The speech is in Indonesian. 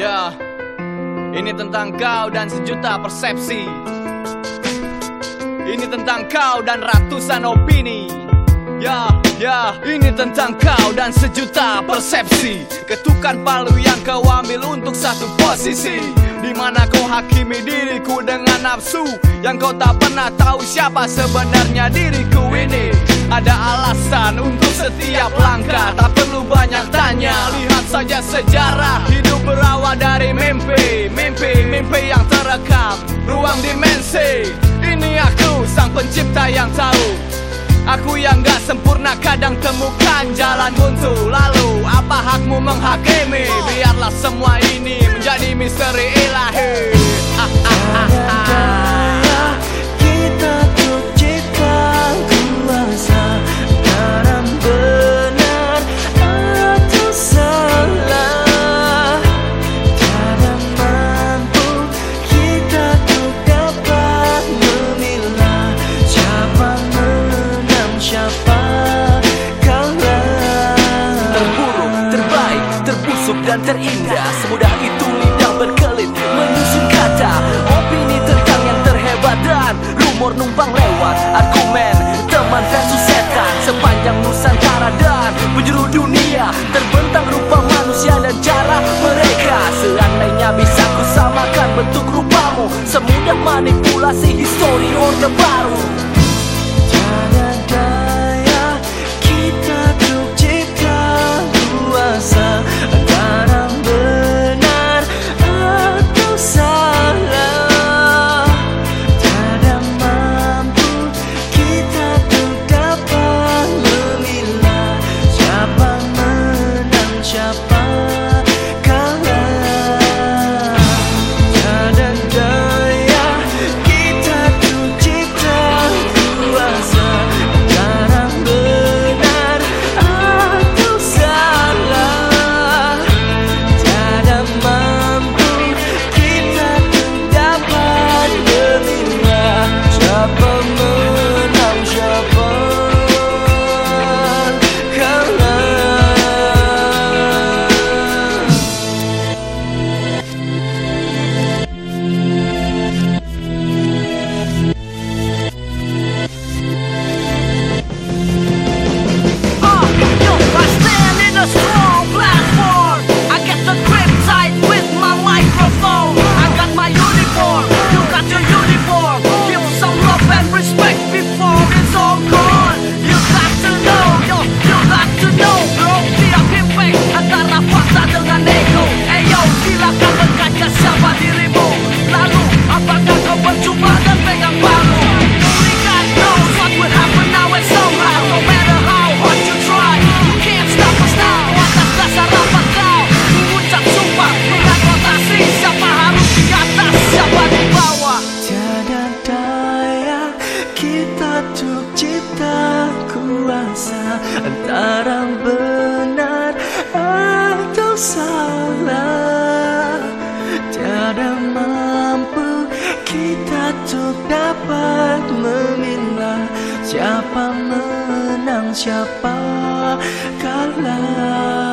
Ya, ini tentang kau dan sejuta persepsi. Ini tentang kau dan ratusan opini. Ya, ya, ini tentang kau dan sejuta persepsi. Ketukan palu yang kau ambil untuk satu posisi. Di mana kau hakimi diriku dengan nafsu. Yang kau tak pernah tahu siapa sebenarnya diriku ini. Ada alasan untuk setiap langkah. Tak perlu banyak tanya. Lihat saja sejarah. Hidup berawal dari mimpi. Mimpi, mimpi yang terekam. Ruang dimensi. Ini aku sang pencipta yang tahu Aku yang gak sempurna kadang temukan jalan buntu. Lalu apa hakmu menghakimi? Biarlah semua ini menjadi misteri ilahi dan terindah. Semudah itu lidah berkelit menyusun kata. Opini tentang yang terhebat dan rumor numpang lewat. Argumen teman versus setan. Sepanjang Nusantara dan penjuru dunia Terbentang rupa manusia dan cara mereka. Seandainya bisa kusamakan bentuk rupamu Semudah manipulasi histori orde baru Siapa menang, dapat memilah. Siapa menang, siapa kalah